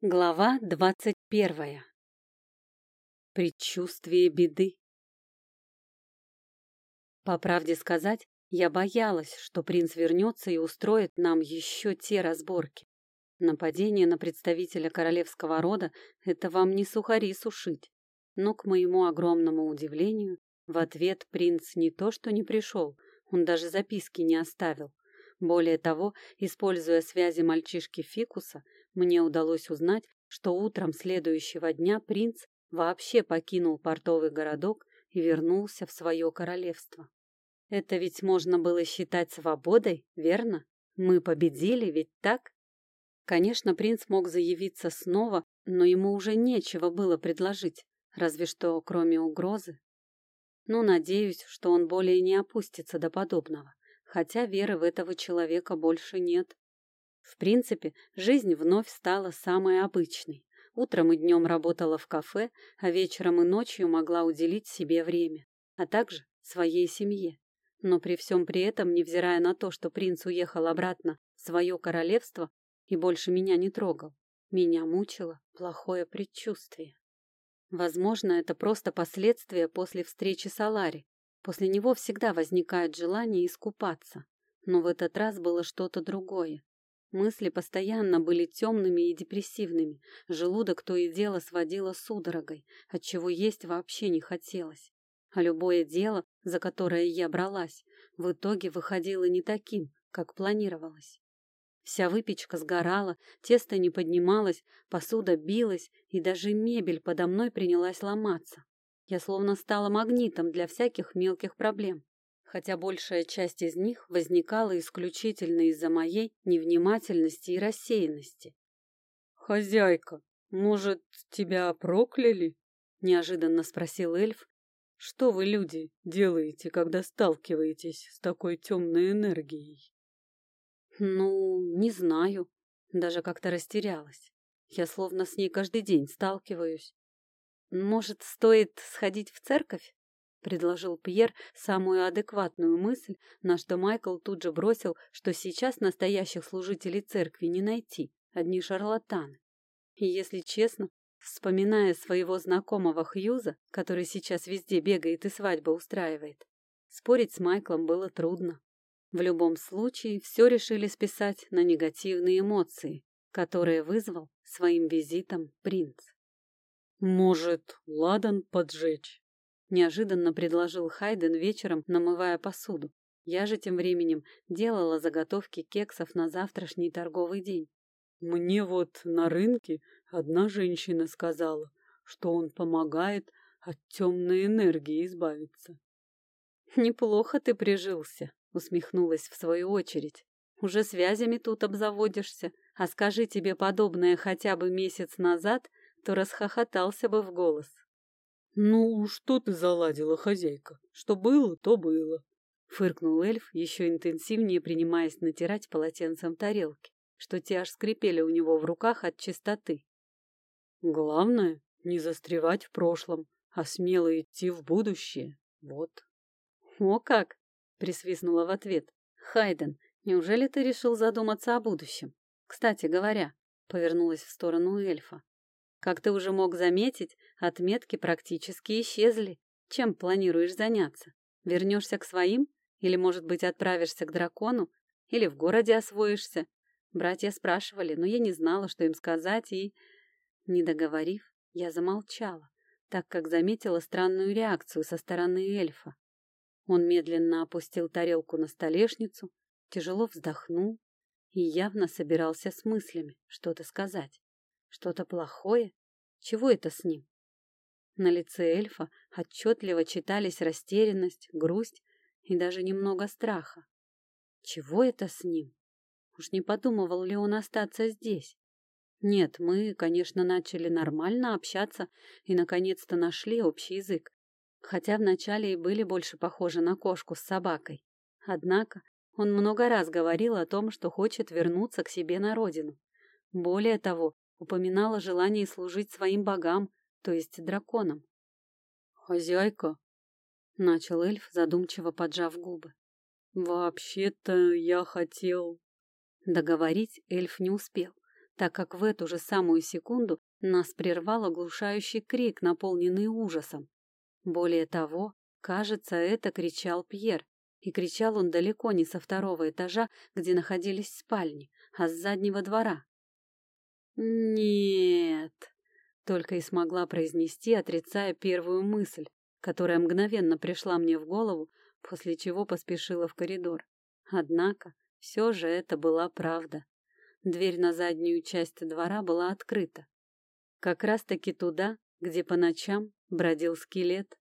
Глава двадцать первая. Предчувствие беды. По правде сказать, я боялась, что принц вернется и устроит нам еще те разборки. Нападение на представителя королевского рода — это вам не сухари сушить. Но, к моему огромному удивлению, в ответ принц не то что не пришел, он даже записки не оставил. Более того, используя связи мальчишки Фикуса, мне удалось узнать, что утром следующего дня принц вообще покинул портовый городок и вернулся в свое королевство. Это ведь можно было считать свободой, верно? Мы победили, ведь так? Конечно, принц мог заявиться снова, но ему уже нечего было предложить, разве что кроме угрозы. Ну, надеюсь, что он более не опустится до подобного, хотя веры в этого человека больше нет. В принципе, жизнь вновь стала самой обычной. Утром и днем работала в кафе, а вечером и ночью могла уделить себе время, а также своей семье. Но при всем при этом, невзирая на то, что принц уехал обратно в свое королевство и больше меня не трогал, меня мучило плохое предчувствие. Возможно, это просто последствия после встречи с Алари. После него всегда возникает желание искупаться. Но в этот раз было что-то другое. Мысли постоянно были темными и депрессивными, желудок то и дело сводило судорогой, отчего есть вообще не хотелось. А любое дело, за которое я бралась, в итоге выходило не таким, как планировалось. Вся выпечка сгорала, тесто не поднималось, посуда билась, и даже мебель подо мной принялась ломаться. Я словно стала магнитом для всяких мелких проблем хотя большая часть из них возникала исключительно из-за моей невнимательности и рассеянности. «Хозяйка, может, тебя прокляли?» — неожиданно спросил эльф. «Что вы, люди, делаете, когда сталкиваетесь с такой темной энергией?» «Ну, не знаю. Даже как-то растерялась. Я словно с ней каждый день сталкиваюсь. Может, стоит сходить в церковь?» — предложил Пьер самую адекватную мысль, на что Майкл тут же бросил, что сейчас настоящих служителей церкви не найти, одни шарлатаны. И если честно, вспоминая своего знакомого Хьюза, который сейчас везде бегает и свадьбы устраивает, спорить с Майклом было трудно. В любом случае, все решили списать на негативные эмоции, которые вызвал своим визитом принц. «Может, ладан поджечь?» Неожиданно предложил Хайден вечером, намывая посуду. Я же тем временем делала заготовки кексов на завтрашний торговый день. Мне вот на рынке одна женщина сказала, что он помогает от темной энергии избавиться. Неплохо ты прижился, усмехнулась в свою очередь. Уже связями тут обзаводишься, а скажи тебе подобное хотя бы месяц назад, то расхохотался бы в голос. «Ну, что ты заладила, хозяйка? Что было, то было», — фыркнул эльф, еще интенсивнее принимаясь натирать полотенцем тарелки, что те аж скрипели у него в руках от чистоты. «Главное — не застревать в прошлом, а смело идти в будущее. Вот». «О как!» — присвистнула в ответ. «Хайден, неужели ты решил задуматься о будущем? Кстати говоря, повернулась в сторону эльфа. Как ты уже мог заметить, отметки практически исчезли. Чем планируешь заняться? Вернешься к своим? Или, может быть, отправишься к дракону? Или в городе освоишься? Братья спрашивали, но я не знала, что им сказать, и... Не договорив, я замолчала, так как заметила странную реакцию со стороны эльфа. Он медленно опустил тарелку на столешницу, тяжело вздохнул и явно собирался с мыслями что-то сказать. Что-то плохое? Чего это с ним? На лице эльфа отчетливо читались растерянность, грусть и даже немного страха. Чего это с ним? Уж не подумывал ли он остаться здесь? Нет, мы, конечно, начали нормально общаться и наконец-то нашли общий язык, хотя вначале и были больше похожи на кошку с собакой. Однако он много раз говорил о том, что хочет вернуться к себе на родину. Более того, упоминала желание служить своим богам, то есть драконам. «Хозяйка», — начал эльф, задумчиво поджав губы, — «вообще-то я хотел...» Договорить эльф не успел, так как в эту же самую секунду нас прервал оглушающий крик, наполненный ужасом. Более того, кажется, это кричал Пьер, и кричал он далеко не со второго этажа, где находились спальни, а с заднего двора. «Нет!» — только и смогла произнести, отрицая первую мысль, которая мгновенно пришла мне в голову, после чего поспешила в коридор. Однако все же это была правда. Дверь на заднюю часть двора была открыта. Как раз-таки туда, где по ночам бродил скелет.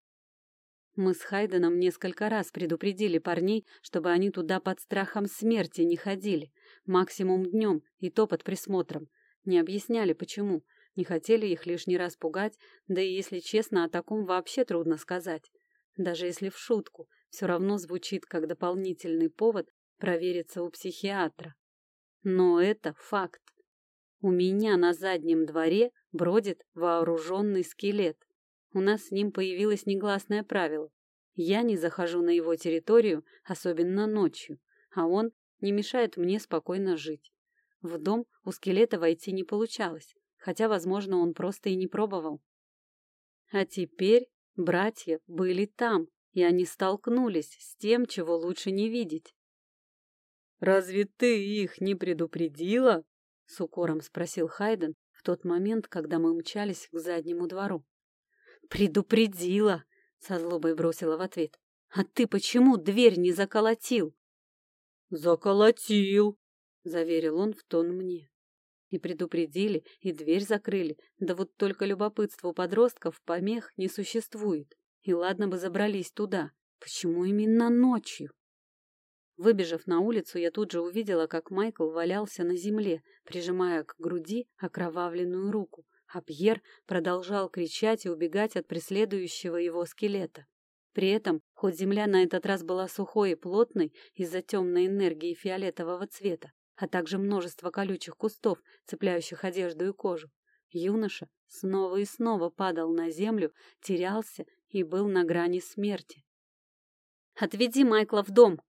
Мы с Хайденом несколько раз предупредили парней, чтобы они туда под страхом смерти не ходили, максимум днем, и то под присмотром. Не объясняли, почему. Не хотели их лишний раз пугать, да и, если честно, о таком вообще трудно сказать. Даже если в шутку, все равно звучит как дополнительный повод провериться у психиатра. Но это факт. У меня на заднем дворе бродит вооруженный скелет. У нас с ним появилось негласное правило. Я не захожу на его территорию, особенно ночью, а он не мешает мне спокойно жить. В дом у скелета войти не получалось, хотя, возможно, он просто и не пробовал. А теперь братья были там, и они столкнулись с тем, чего лучше не видеть. «Разве ты их не предупредила?» — с укором спросил Хайден в тот момент, когда мы мчались к заднему двору. «Предупредила!» — со злобой бросила в ответ. «А ты почему дверь не заколотил?» «Заколотил!» — заверил он в тон мне. И предупредили, и дверь закрыли, да вот только любопытству подростков помех не существует. И ладно бы забрались туда. Почему именно ночью? Выбежав на улицу, я тут же увидела, как Майкл валялся на земле, прижимая к груди окровавленную руку, а Пьер продолжал кричать и убегать от преследующего его скелета. При этом, хоть земля на этот раз была сухой и плотной из-за темной энергии фиолетового цвета, а также множество колючих кустов, цепляющих одежду и кожу, юноша снова и снова падал на землю, терялся и был на грани смерти. «Отведи Майкла в дом!»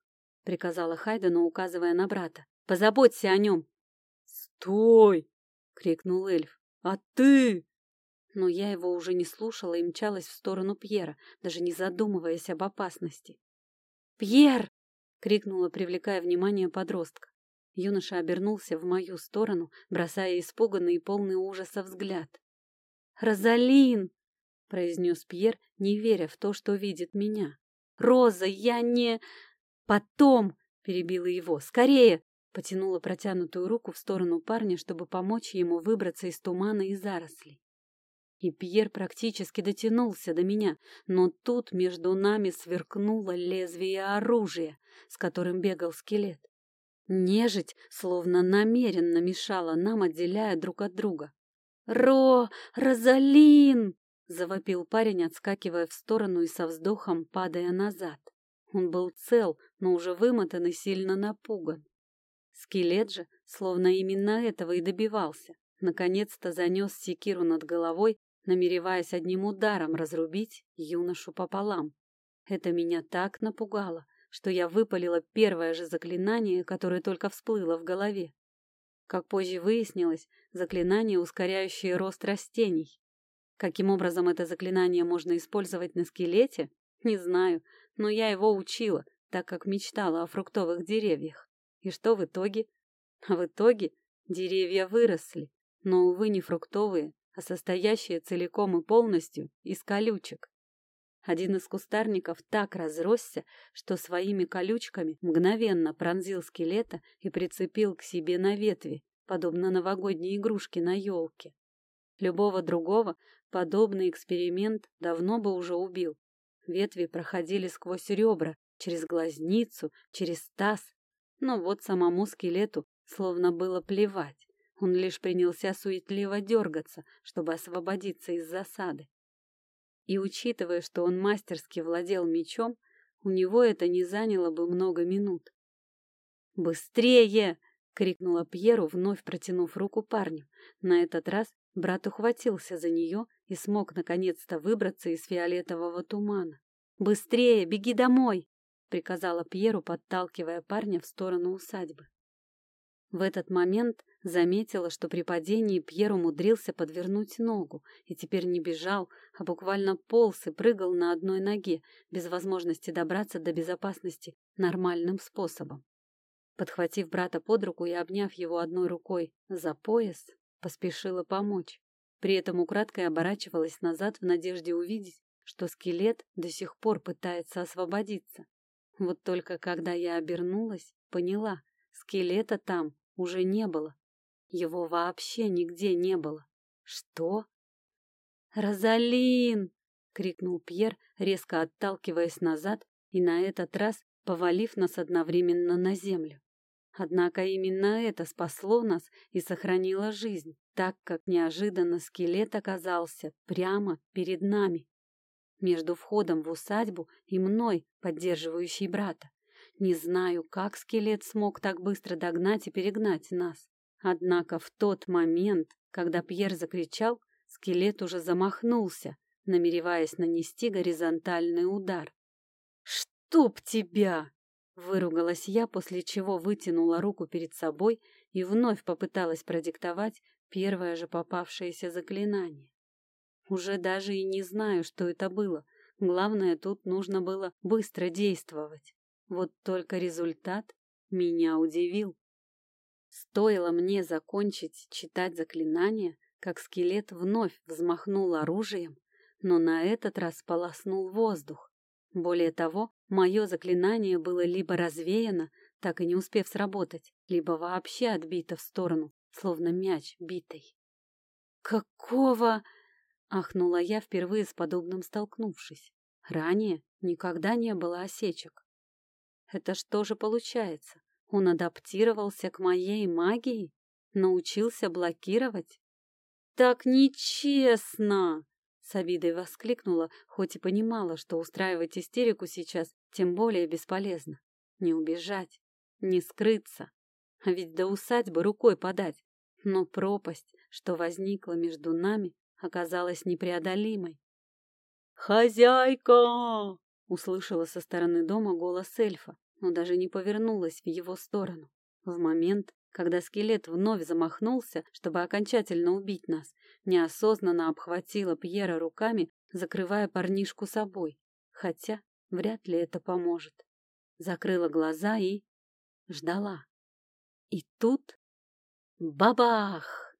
приказала Хайдену, указывая на брата. Позаботься о нем. Стой! крикнул эльф. А ты? Но я его уже не слушала и мчалась в сторону Пьера, даже не задумываясь об опасности. «Пьер!» — крикнула, привлекая внимание подростка. Юноша обернулся в мою сторону, бросая испуганный и полный ужаса взгляд. «Розалин!» — произнес Пьер, не веря в то, что видит меня. «Роза, я не...» «Потом!» — перебила его. «Скорее!» — потянула протянутую руку в сторону парня, чтобы помочь ему выбраться из тумана и зарослей. И Пьер практически дотянулся до меня, но тут между нами сверкнуло лезвие оружия, с которым бегал скелет. Нежить словно намеренно мешала нам, отделяя друг от друга. «Ро! Розалин!» — завопил парень, отскакивая в сторону и со вздохом падая назад. Он был цел, но уже вымотан и сильно напуган. Скелет же, словно именно этого и добивался, наконец-то занес секиру над головой, намереваясь одним ударом разрубить юношу пополам. Это меня так напугало, что я выпалила первое же заклинание, которое только всплыло в голове. Как позже выяснилось, заклинание, ускоряющее рост растений. Каким образом это заклинание можно использовать на скелете, не знаю, но я его учила, так как мечтала о фруктовых деревьях. И что в итоге? А в итоге деревья выросли, но, увы, не фруктовые, а состоящие целиком и полностью из колючек. Один из кустарников так разросся, что своими колючками мгновенно пронзил скелета и прицепил к себе на ветви, подобно новогодней игрушке на елке. Любого другого подобный эксперимент давно бы уже убил, Ветви проходили сквозь ребра, через глазницу, через таз. Но вот самому скелету словно было плевать. Он лишь принялся суетливо дергаться, чтобы освободиться из засады. И учитывая, что он мастерски владел мечом, у него это не заняло бы много минут. «Быстрее!» — крикнула Пьеру, вновь протянув руку парню. На этот раз брат ухватился за нее и смог наконец-то выбраться из фиолетового тумана. «Быстрее, беги домой!» — приказала Пьеру, подталкивая парня в сторону усадьбы. В этот момент заметила, что при падении Пьер умудрился подвернуть ногу и теперь не бежал, а буквально полз и прыгал на одной ноге, без возможности добраться до безопасности нормальным способом. Подхватив брата под руку и обняв его одной рукой за пояс, поспешила помочь. При этом украдкой оборачивалась назад в надежде увидеть, что скелет до сих пор пытается освободиться. Вот только когда я обернулась, поняла, скелета там уже не было. Его вообще нигде не было. Что? «Розалин!» — крикнул Пьер, резко отталкиваясь назад и на этот раз повалив нас одновременно на землю. Однако именно это спасло нас и сохранило жизнь, так как неожиданно скелет оказался прямо перед нами, между входом в усадьбу и мной, поддерживающей брата. Не знаю, как скелет смог так быстро догнать и перегнать нас. Однако в тот момент, когда Пьер закричал, скелет уже замахнулся, намереваясь нанести горизонтальный удар. «Чтоб тебя!» — выругалась я, после чего вытянула руку перед собой и вновь попыталась продиктовать первое же попавшееся заклинание. Уже даже и не знаю, что это было. Главное, тут нужно было быстро действовать. Вот только результат меня удивил. Стоило мне закончить читать заклинание, как скелет вновь взмахнул оружием, но на этот раз полоснул воздух. Более того, мое заклинание было либо развеяно, так и не успев сработать, либо вообще отбито в сторону, словно мяч битый. «Какого?» — ахнула я, впервые с подобным столкнувшись. Ранее никогда не было осечек. Это что же получается? Он адаптировался к моей магии? Научился блокировать? Так нечестно! С обидой воскликнула, хоть и понимала, что устраивать истерику сейчас тем более бесполезно. Не убежать, не скрыться. А ведь до усадьбы рукой подать. Но пропасть, что возникла между нами, оказалась непреодолимой. «Хозяйка!» Услышала со стороны дома голос эльфа, но даже не повернулась в его сторону. В момент, когда скелет вновь замахнулся, чтобы окончательно убить нас, неосознанно обхватила Пьера руками, закрывая парнишку собой. Хотя вряд ли это поможет. Закрыла глаза и... ждала. И тут... Бабах!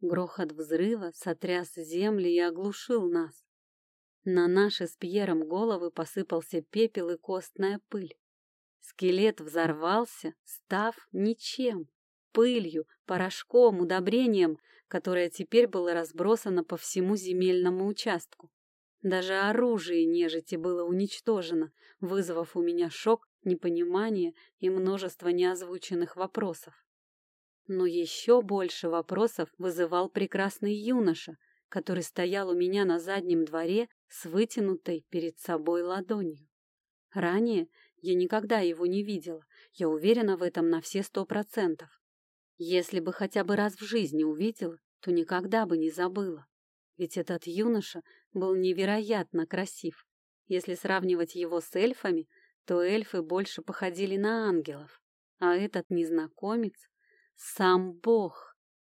Грохот взрыва сотряс земли и оглушил нас. На наши с Пьером головы посыпался пепел и костная пыль. Скелет взорвался, став ничем, пылью, порошком, удобрением, которое теперь было разбросано по всему земельному участку. Даже оружие нежити было уничтожено, вызвав у меня шок, непонимание и множество неозвученных вопросов. Но еще больше вопросов вызывал прекрасный юноша, который стоял у меня на заднем дворе с вытянутой перед собой ладонью. Ранее я никогда его не видела, я уверена в этом на все сто процентов. Если бы хотя бы раз в жизни увидела, то никогда бы не забыла. Ведь этот юноша был невероятно красив. Если сравнивать его с эльфами, то эльфы больше походили на ангелов, а этот незнакомец — сам бог.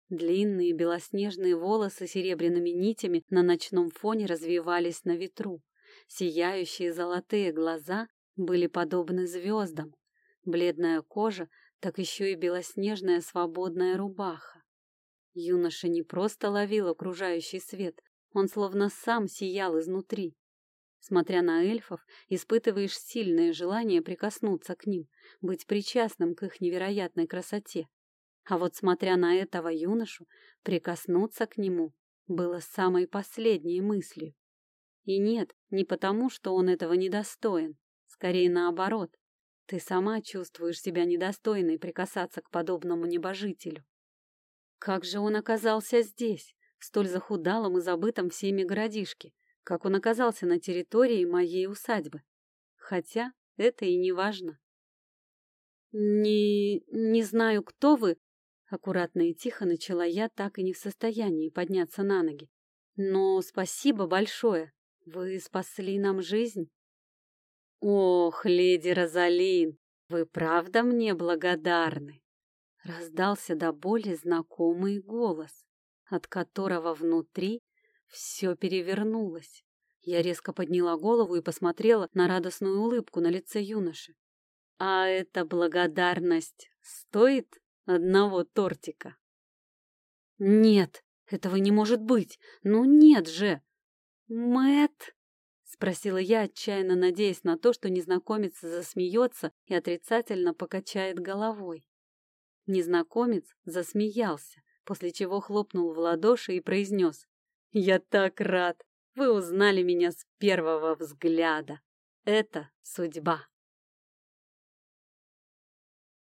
Длинные белоснежные волосы серебряными нитями на ночном фоне развивались на ветру. Сияющие золотые глаза были подобны звездам. Бледная кожа, так еще и белоснежная свободная рубаха. Юноша не просто ловил окружающий свет, он словно сам сиял изнутри. Смотря на эльфов, испытываешь сильное желание прикоснуться к ним, быть причастным к их невероятной красоте. А вот смотря на этого юношу, прикоснуться к нему было самой последней мыслью. И нет, не потому, что он этого недостоин. Скорее наоборот. Ты сама чувствуешь себя недостойной прикасаться к подобному небожителю. Как же он оказался здесь, в столь захудалом и забытом всеми городишке? Как он оказался на территории моей усадьбы? Хотя это и не важно. «Не... не знаю, кто вы, Аккуратно и тихо начала я, так и не в состоянии подняться на ноги. Но спасибо большое. Вы спасли нам жизнь. Ох, леди Розалин, вы правда мне благодарны? раздался до боли знакомый голос, от которого внутри все перевернулось. Я резко подняла голову и посмотрела на радостную улыбку на лице юноши. А эта благодарность стоит одного тортика? Нет, этого не может быть. Ну нет же. Мэт, спросила я, отчаянно надеясь на то, что незнакомец засмеется и отрицательно покачает головой. Незнакомец засмеялся, после чего хлопнул в ладоши и произнес. «Я так рад! Вы узнали меня с первого взгляда. Это судьба!»